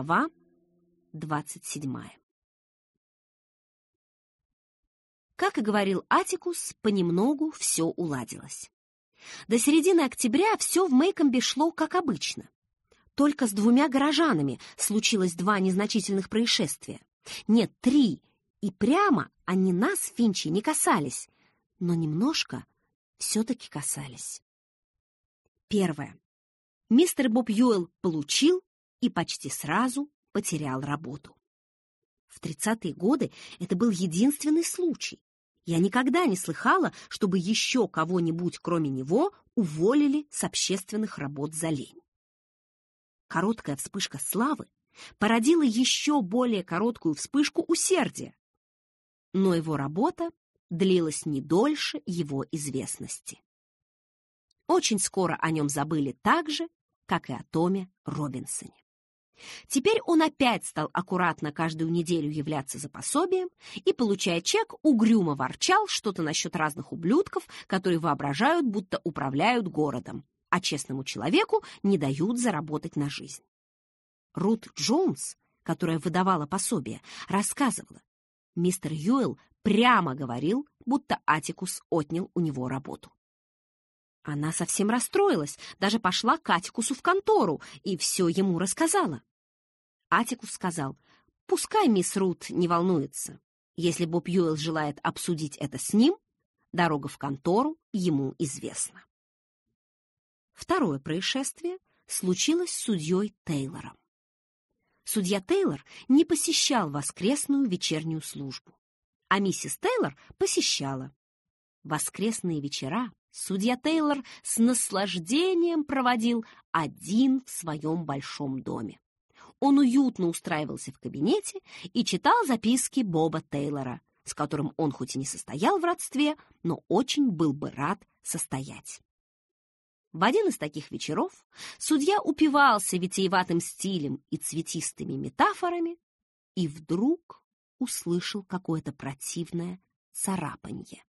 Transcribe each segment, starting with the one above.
Глава 27 Как и говорил Атикус, понемногу все уладилось. До середины октября все в Мейкомбе шло как обычно. Только с двумя горожанами случилось два незначительных происшествия. Нет, три, и прямо они нас, Финчи, не касались, но немножко все-таки касались. Первое. Мистер Боб Юэлл получил и почти сразу потерял работу. В 30-е годы это был единственный случай. Я никогда не слыхала, чтобы еще кого-нибудь, кроме него, уволили с общественных работ за лень. Короткая вспышка славы породила еще более короткую вспышку усердия. Но его работа длилась не дольше его известности. Очень скоро о нем забыли так же, как и о Томе Робинсоне. Теперь он опять стал аккуратно каждую неделю являться за пособием и, получая чек, угрюмо ворчал что-то насчет разных ублюдков, которые воображают, будто управляют городом, а честному человеку не дают заработать на жизнь. Рут Джонс, которая выдавала пособие, рассказывала, мистер Юэлл прямо говорил, будто Атикус отнял у него работу. Она совсем расстроилась, даже пошла к Атикусу в контору и все ему рассказала. Атикус сказал, пускай мисс Рут не волнуется. Если Боб Юэлл желает обсудить это с ним, дорога в контору ему известна. Второе происшествие случилось с судьей Тейлором. Судья Тейлор не посещал воскресную вечернюю службу, а миссис Тейлор посещала. Воскресные вечера судья Тейлор с наслаждением проводил один в своем большом доме он уютно устраивался в кабинете и читал записки Боба Тейлора, с которым он хоть и не состоял в родстве, но очень был бы рад состоять. В один из таких вечеров судья упивался витиеватым стилем и цветистыми метафорами и вдруг услышал какое-то противное царапанье.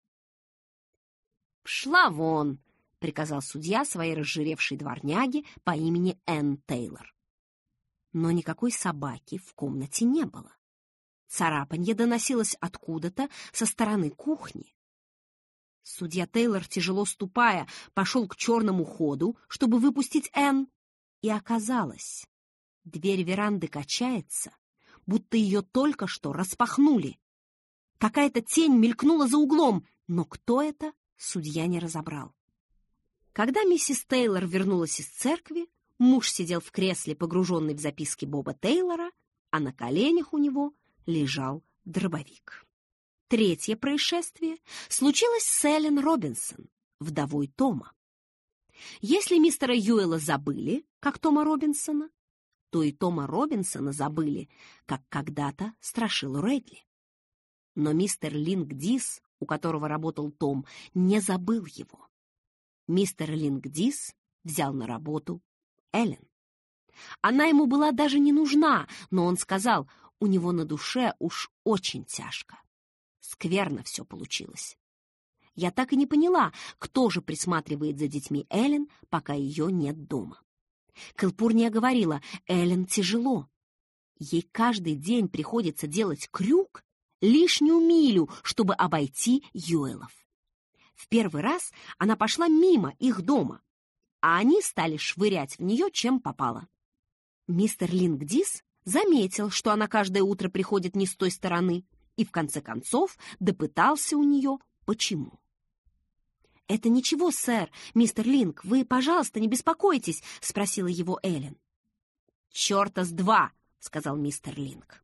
«Пшла вон!» — приказал судья своей разжиревшей дворняге по имени Энн Тейлор но никакой собаки в комнате не было. Царапанье доносилось откуда-то со стороны кухни. Судья Тейлор, тяжело ступая, пошел к черному ходу, чтобы выпустить Энн, и оказалось, дверь веранды качается, будто ее только что распахнули. Какая-то тень мелькнула за углом, но кто это, судья не разобрал. Когда миссис Тейлор вернулась из церкви, Муж сидел в кресле, погруженный в записки Боба Тейлора, а на коленях у него лежал дробовик. Третье происшествие случилось с Эллен Робинсон, вдовой Тома. Если мистера Юэла забыли, как Тома Робинсона, то и Тома Робинсона забыли, как когда-то страшил Редли. Но мистер Линк Дис, у которого работал Том, не забыл его. Мистер Линк Дис взял на работу Эллен. Она ему была даже не нужна, но он сказал, у него на душе уж очень тяжко. Скверно все получилось. Я так и не поняла, кто же присматривает за детьми Эллен, пока ее нет дома. Кэлпурния говорила, Эллен тяжело. Ей каждый день приходится делать крюк, лишнюю милю, чтобы обойти Юэлов. В первый раз она пошла мимо их дома, а они стали швырять в нее, чем попало. Мистер Лингдис заметил, что она каждое утро приходит не с той стороны, и в конце концов допытался у нее, почему. «Это ничего, сэр, мистер Линк, вы, пожалуйста, не беспокойтесь», — спросила его Эллен. «Черта с два», — сказал мистер Линк.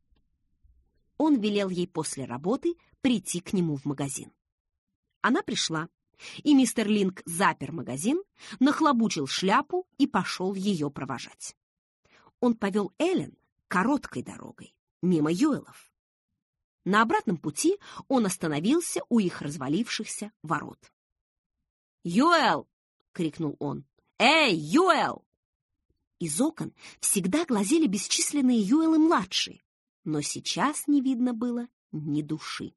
Он велел ей после работы прийти к нему в магазин. Она пришла, и мистер Линк запер магазин, нахлобучил шляпу и пошел ее провожать. Он повел Эллен короткой дорогой, мимо Юэлов. На обратном пути он остановился у их развалившихся ворот. «Юэл!» — крикнул он. «Эй, Юэл!» Из окон всегда глазели бесчисленные Юэлы-младшие, но сейчас не видно было ни души.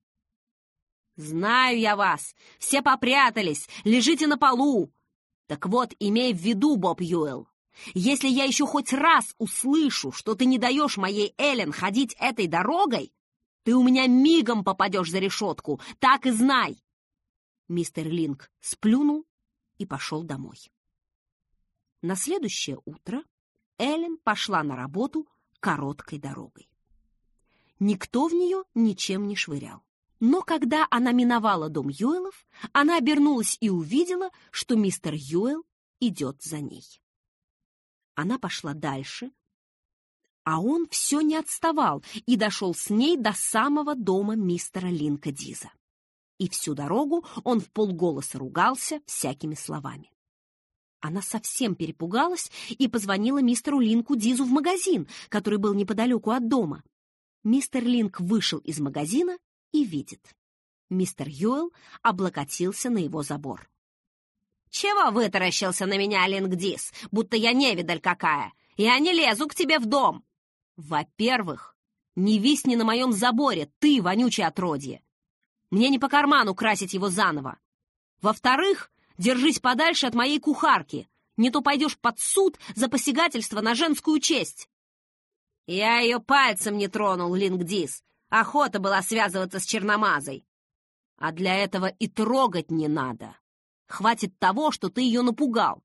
«Знаю я вас! Все попрятались! Лежите на полу!» «Так вот, имей в виду, Боб Юэлл, Если я еще хоть раз услышу, что ты не даешь моей Эллен ходить этой дорогой, ты у меня мигом попадешь за решетку, так и знай!» Мистер Линк сплюнул и пошел домой. На следующее утро Эллен пошла на работу короткой дорогой. Никто в нее ничем не швырял. Но когда она миновала дом Юэлов, она обернулась и увидела, что мистер Юэл идет за ней. Она пошла дальше, а он все не отставал и дошел с ней до самого дома мистера Линка Диза. И всю дорогу он в полголоса ругался всякими словами. Она совсем перепугалась и позвонила мистеру Линку Дизу в магазин, который был неподалеку от дома. Мистер Линк вышел из магазина и видит. Мистер Юэл облокотился на его забор. «Чего вытаращился на меня, Лингдис, будто я невидаль какая? Я не лезу к тебе в дом!» «Во-первых, не висни на моем заборе, ты, вонючее отродье! Мне не по карману красить его заново. Во-вторых, держись подальше от моей кухарки, не то пойдешь под суд за посягательство на женскую честь!» «Я ее пальцем не тронул, Лингдис. Охота была связываться с черномазой. А для этого и трогать не надо. Хватит того, что ты ее напугал.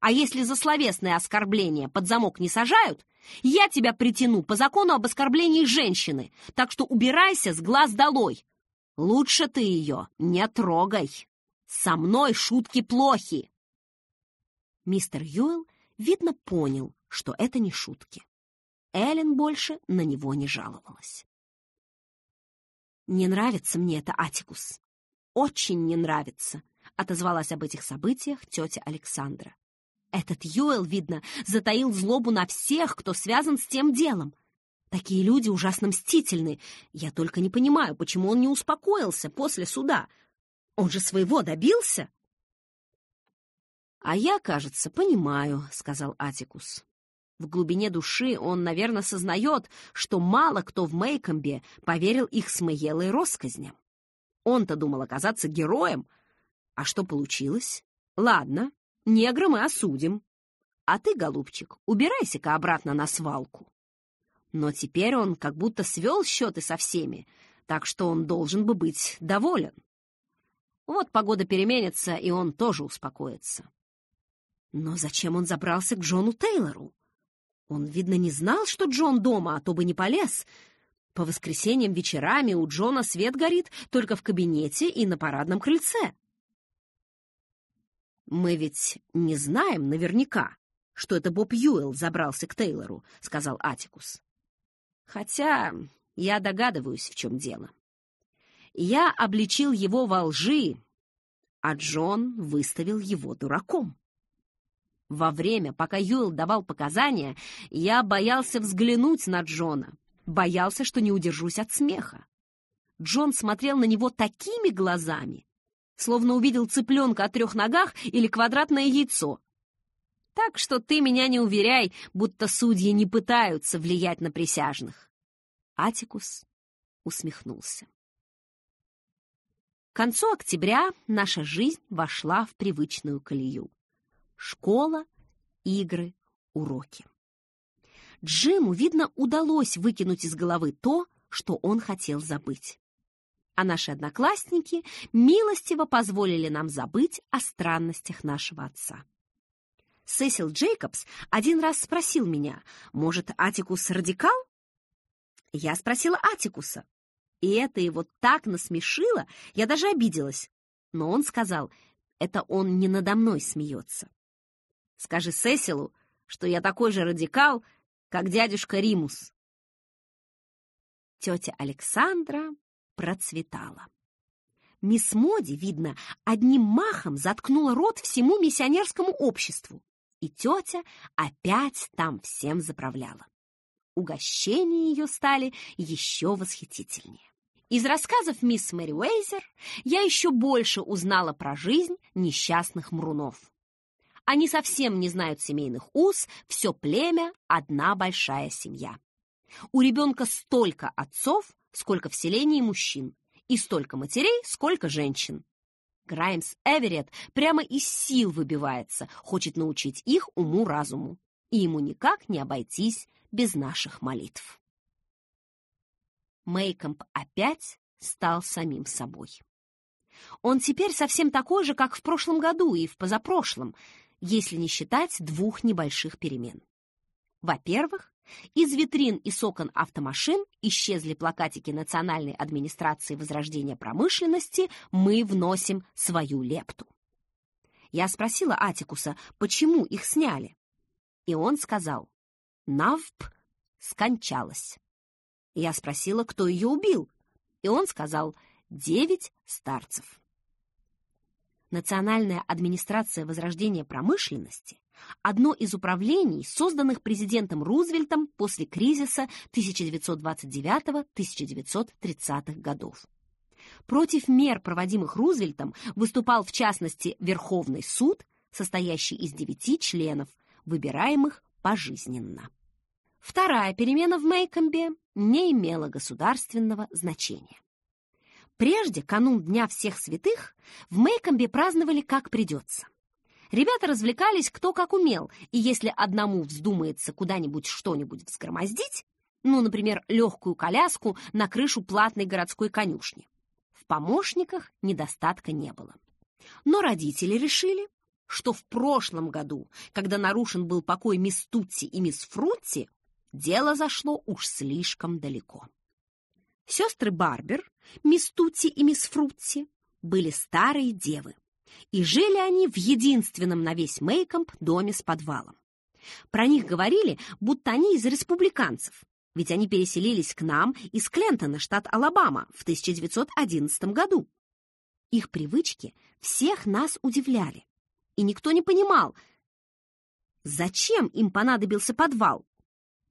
А если за словесное оскорбление под замок не сажают, я тебя притяну по закону об оскорблении женщины, так что убирайся с глаз долой. Лучше ты ее не трогай. Со мной шутки плохи. Мистер Юэл, видно, понял, что это не шутки. Эллен больше на него не жаловалась. «Не нравится мне это, Атикус. Очень не нравится», — отозвалась об этих событиях тетя Александра. «Этот Юэл, видно, затаил злобу на всех, кто связан с тем делом. Такие люди ужасно мстительны. Я только не понимаю, почему он не успокоился после суда. Он же своего добился». «А я, кажется, понимаю», — сказал Атикус. В глубине души он, наверное, сознает, что мало кто в Мейкомбе поверил их с Мэелой россказням. Он-то думал оказаться героем. А что получилось? Ладно, негра мы осудим. А ты, голубчик, убирайся-ка обратно на свалку. Но теперь он как будто свел счеты со всеми, так что он должен бы быть доволен. Вот погода переменится, и он тоже успокоится. Но зачем он забрался к Джону Тейлору? Он, видно, не знал, что Джон дома, а то бы не полез. По воскресеньям вечерами у Джона свет горит только в кабинете и на парадном крыльце. «Мы ведь не знаем наверняка, что это Боб Юэлл забрался к Тейлору», — сказал Атикус. «Хотя я догадываюсь, в чем дело. Я обличил его во лжи, а Джон выставил его дураком. Во время, пока Юэл давал показания, я боялся взглянуть на Джона, боялся, что не удержусь от смеха. Джон смотрел на него такими глазами, словно увидел цыпленка о трех ногах или квадратное яйцо. Так что ты меня не уверяй, будто судьи не пытаются влиять на присяжных. Атикус усмехнулся. К концу октября наша жизнь вошла в привычную колею. Школа, игры, уроки. Джиму, видно, удалось выкинуть из головы то, что он хотел забыть. А наши одноклассники милостиво позволили нам забыть о странностях нашего отца. Сесил Джейкобс один раз спросил меня, может, Атикус радикал? Я спросила Атикуса, и это его так насмешило, я даже обиделась. Но он сказал, это он не надо мной смеется. Скажи Сесилу, что я такой же радикал, как дядюшка Римус. Тетя Александра процветала. Мисс Моди, видно, одним махом заткнула рот всему миссионерскому обществу, и тетя опять там всем заправляла. Угощения ее стали еще восхитительнее. Из рассказов мисс Мэри Уэйзер я еще больше узнала про жизнь несчастных мрунов. Они совсем не знают семейных уз, все племя — одна большая семья. У ребенка столько отцов, сколько в селении мужчин, и столько матерей, сколько женщин. Граймс Эверетт прямо из сил выбивается, хочет научить их уму-разуму. и ему никак не обойтись без наших молитв. Мейкомп опять стал самим собой. Он теперь совсем такой же, как в прошлом году и в позапрошлом, если не считать двух небольших перемен. Во-первых, из витрин и с окон автомашин исчезли плакатики Национальной администрации возрождения промышленности «Мы вносим свою лепту». Я спросила Атикуса, почему их сняли. И он сказал, Навп скончалась. Я спросила, кто ее убил, и он сказал, девять старцев. Национальная администрация возрождения промышленности – одно из управлений, созданных президентом Рузвельтом после кризиса 1929-1930-х годов. Против мер, проводимых Рузвельтом, выступал в частности Верховный суд, состоящий из девяти членов, выбираемых пожизненно. Вторая перемена в Мейкомбе не имела государственного значения. Прежде, канун Дня всех святых, в Мейкомбе праздновали как придется. Ребята развлекались кто как умел, и если одному вздумается куда-нибудь что-нибудь взгромоздить, ну, например, легкую коляску на крышу платной городской конюшни, в помощниках недостатка не было. Но родители решили, что в прошлом году, когда нарушен был покой мисс Тутти и мисс Фрутти, дело зашло уж слишком далеко. Сестры Барбер, мисс Тутти и мисс Фрутти, были старые девы, и жили они в единственном на весь Мейкомп доме с подвалом. Про них говорили, будто они из республиканцев, ведь они переселились к нам из Клентона, штат Алабама, в 1911 году. Их привычки всех нас удивляли и никто не понимал, зачем им понадобился подвал.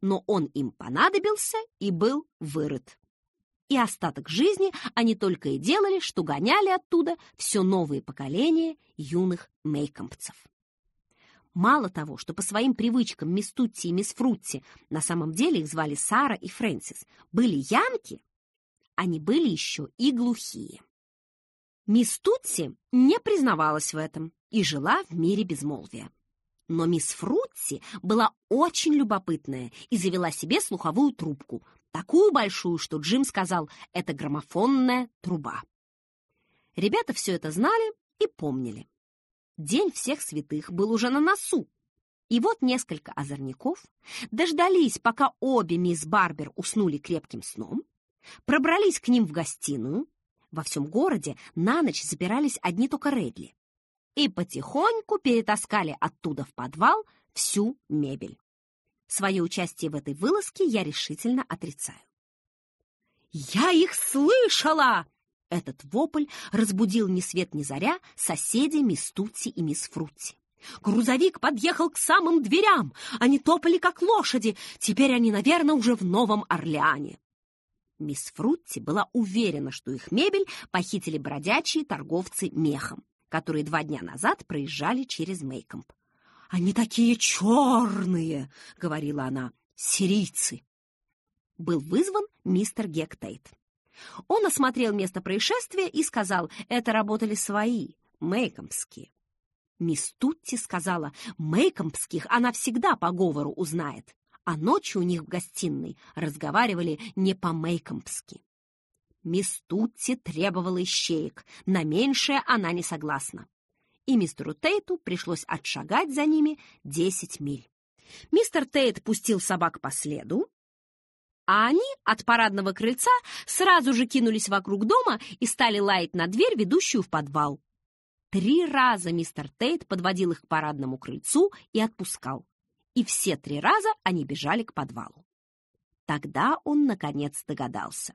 Но он им понадобился и был вырыт. И остаток жизни они только и делали, что гоняли оттуда все новые поколения юных мейкомпцев. Мало того, что по своим привычкам мисс Тутти и мисс Фрутти, на самом деле их звали Сара и Фрэнсис, были янки, они были еще и глухие. Мисс Тутси не признавалась в этом и жила в мире безмолвия. Но мисс Фрутси была очень любопытная и завела себе слуховую трубку, такую большую, что Джим сказал, это граммофонная труба. Ребята все это знали и помнили. День всех святых был уже на носу. И вот несколько озорников дождались, пока обе мисс Барбер уснули крепким сном, пробрались к ним в гостиную, во всем городе на ночь запирались одни только Редли. И потихоньку перетаскали оттуда в подвал всю мебель. Свое участие в этой вылазке я решительно отрицаю. «Я их слышала!» Этот вопль разбудил ни свет ни заря соседей мисс Тутти и мисс Фрутти. Грузовик подъехал к самым дверям. Они топали, как лошади. Теперь они, наверное, уже в Новом Орлеане. Мисс Фрутти была уверена, что их мебель похитили бродячие торговцы мехом, которые два дня назад проезжали через Мейкомп. «Они такие черные!» — говорила она. «Сирийцы!» Был вызван мистер Гектейт. Он осмотрел место происшествия и сказал, это работали свои, мейкомпские. Мисс Тутти сказала, мейкомпских она всегда по говору узнает а ночью у них в гостиной разговаривали не по-мейкомпски. Мисс Тутти требовала ищеек, на меньшее она не согласна. И мистеру Тейту пришлось отшагать за ними десять миль. Мистер Тейт пустил собак по следу, а они от парадного крыльца сразу же кинулись вокруг дома и стали лаять на дверь, ведущую в подвал. Три раза мистер Тейт подводил их к парадному крыльцу и отпускал и все три раза они бежали к подвалу. Тогда он, наконец, догадался.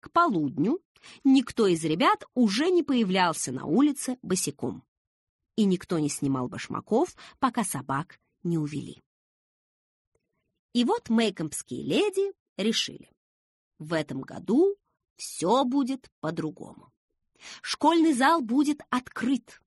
К полудню никто из ребят уже не появлялся на улице босиком, и никто не снимал башмаков, пока собак не увели. И вот мейкомпские леди решили, в этом году все будет по-другому. Школьный зал будет открыт,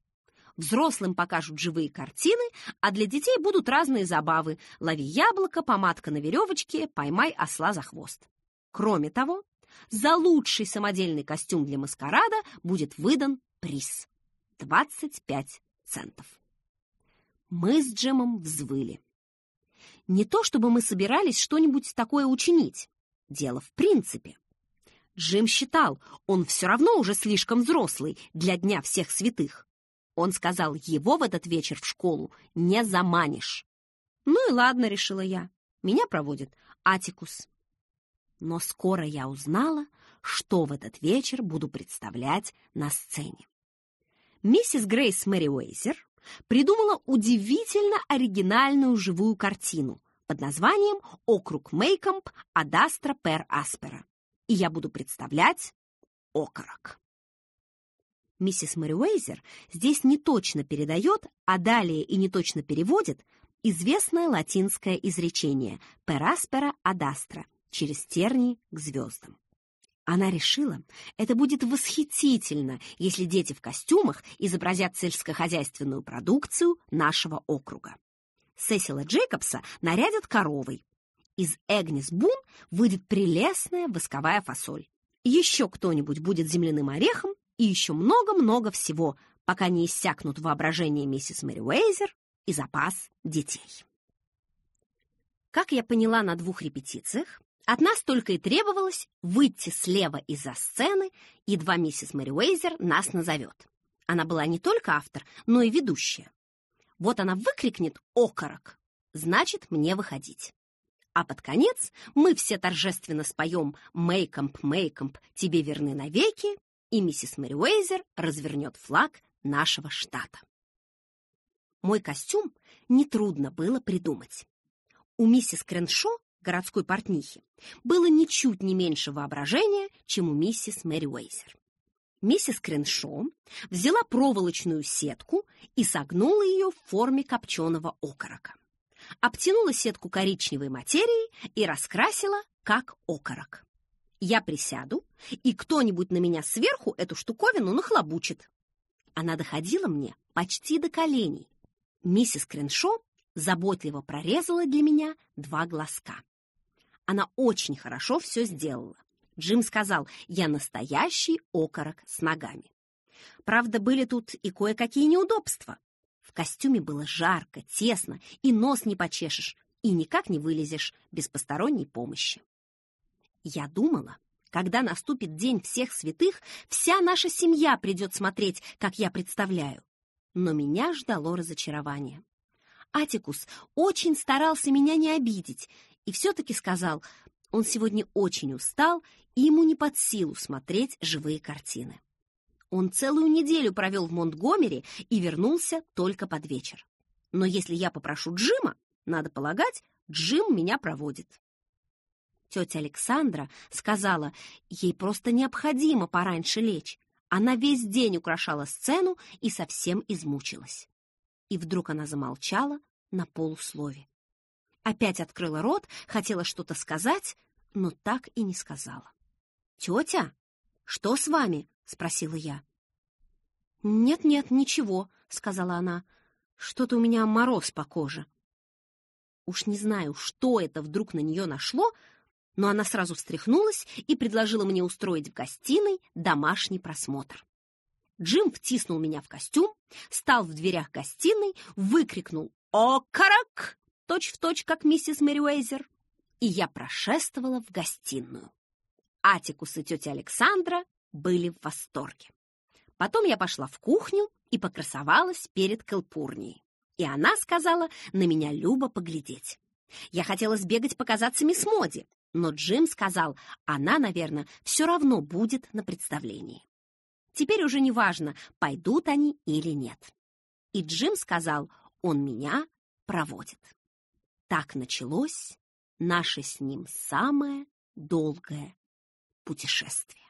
Взрослым покажут живые картины, а для детей будут разные забавы. Лови яблоко, помадка на веревочке, поймай осла за хвост. Кроме того, за лучший самодельный костюм для маскарада будет выдан приз — 25 центов. Мы с Джемом взвыли. Не то чтобы мы собирались что-нибудь такое учинить. Дело в принципе. Джим считал, он все равно уже слишком взрослый для Дня всех святых. Он сказал, его в этот вечер в школу не заманишь. Ну и ладно, решила я. Меня проводит Атикус. Но скоро я узнала, что в этот вечер буду представлять на сцене. Миссис Грейс Мэри Уэйзер придумала удивительно оригинальную живую картину под названием «Округ Мейкомп Адастра Пер Аспера». И я буду представлять окорок. Миссис Мэри Уэйзер здесь не точно передает, а далее и не точно переводит известное латинское изречение «per aspera ad astra» через тернии к звездам. Она решила, это будет восхитительно, если дети в костюмах изобразят сельскохозяйственную продукцию нашего округа. Сесила Джейкобса нарядят коровой. Из Эгнис Бун выйдет прелестная восковая фасоль. Еще кто-нибудь будет земляным орехом и еще много-много всего, пока не иссякнут воображение миссис Мэри Уэйзер и запас детей. Как я поняла на двух репетициях, от нас только и требовалось выйти слева из-за сцены, едва миссис Мэри Уэйзер нас назовет. Она была не только автор, но и ведущая. Вот она выкрикнет «Окорок!» Значит, мне выходить. А под конец мы все торжественно споем «Мейкомп, Мейкомп, тебе верны навеки», и миссис Мэри Уэйзер развернет флаг нашего штата. Мой костюм нетрудно было придумать. У миссис Креншо городской портнихи, было ничуть не меньше воображения, чем у миссис Мэри Уэйзер. Миссис Креншо взяла проволочную сетку и согнула ее в форме копченого окорока. Обтянула сетку коричневой материей и раскрасила, как окорок. Я присяду, и кто-нибудь на меня сверху эту штуковину нахлобучит. Она доходила мне почти до коленей. Миссис Креншо заботливо прорезала для меня два глазка. Она очень хорошо все сделала. Джим сказал, я настоящий окорок с ногами. Правда, были тут и кое-какие неудобства. В костюме было жарко, тесно, и нос не почешешь, и никак не вылезешь без посторонней помощи. Я думала, когда наступит День всех святых, вся наша семья придет смотреть, как я представляю. Но меня ждало разочарование. Атикус очень старался меня не обидеть и все-таки сказал, он сегодня очень устал, и ему не под силу смотреть живые картины. Он целую неделю провел в Монтгомери и вернулся только под вечер. Но если я попрошу Джима, надо полагать, Джим меня проводит. Тетя Александра сказала, ей просто необходимо пораньше лечь. Она весь день украшала сцену и совсем измучилась. И вдруг она замолчала на полуслове. Опять открыла рот, хотела что-то сказать, но так и не сказала. «Тетя, что с вами?» — спросила я. «Нет-нет, ничего», — сказала она. «Что-то у меня мороз по коже». Уж не знаю, что это вдруг на нее нашло, но она сразу встряхнулась и предложила мне устроить в гостиной домашний просмотр. Джим втиснул меня в костюм, стал в дверях гостиной, выкрикнул «Окорок!» Точь-в-точь, точь, как миссис Мэриуэйзер, и я прошествовала в гостиную. Атикус и тетя Александра были в восторге. Потом я пошла в кухню и покрасовалась перед Калпурнией. И она сказала на меня любо поглядеть. Я хотела сбегать показаться мисс Моди, но Джим сказал, она, наверное, все равно будет на представлении. Теперь уже не важно, пойдут они или нет. И Джим сказал, он меня проводит. Так началось наше с ним самое долгое путешествие.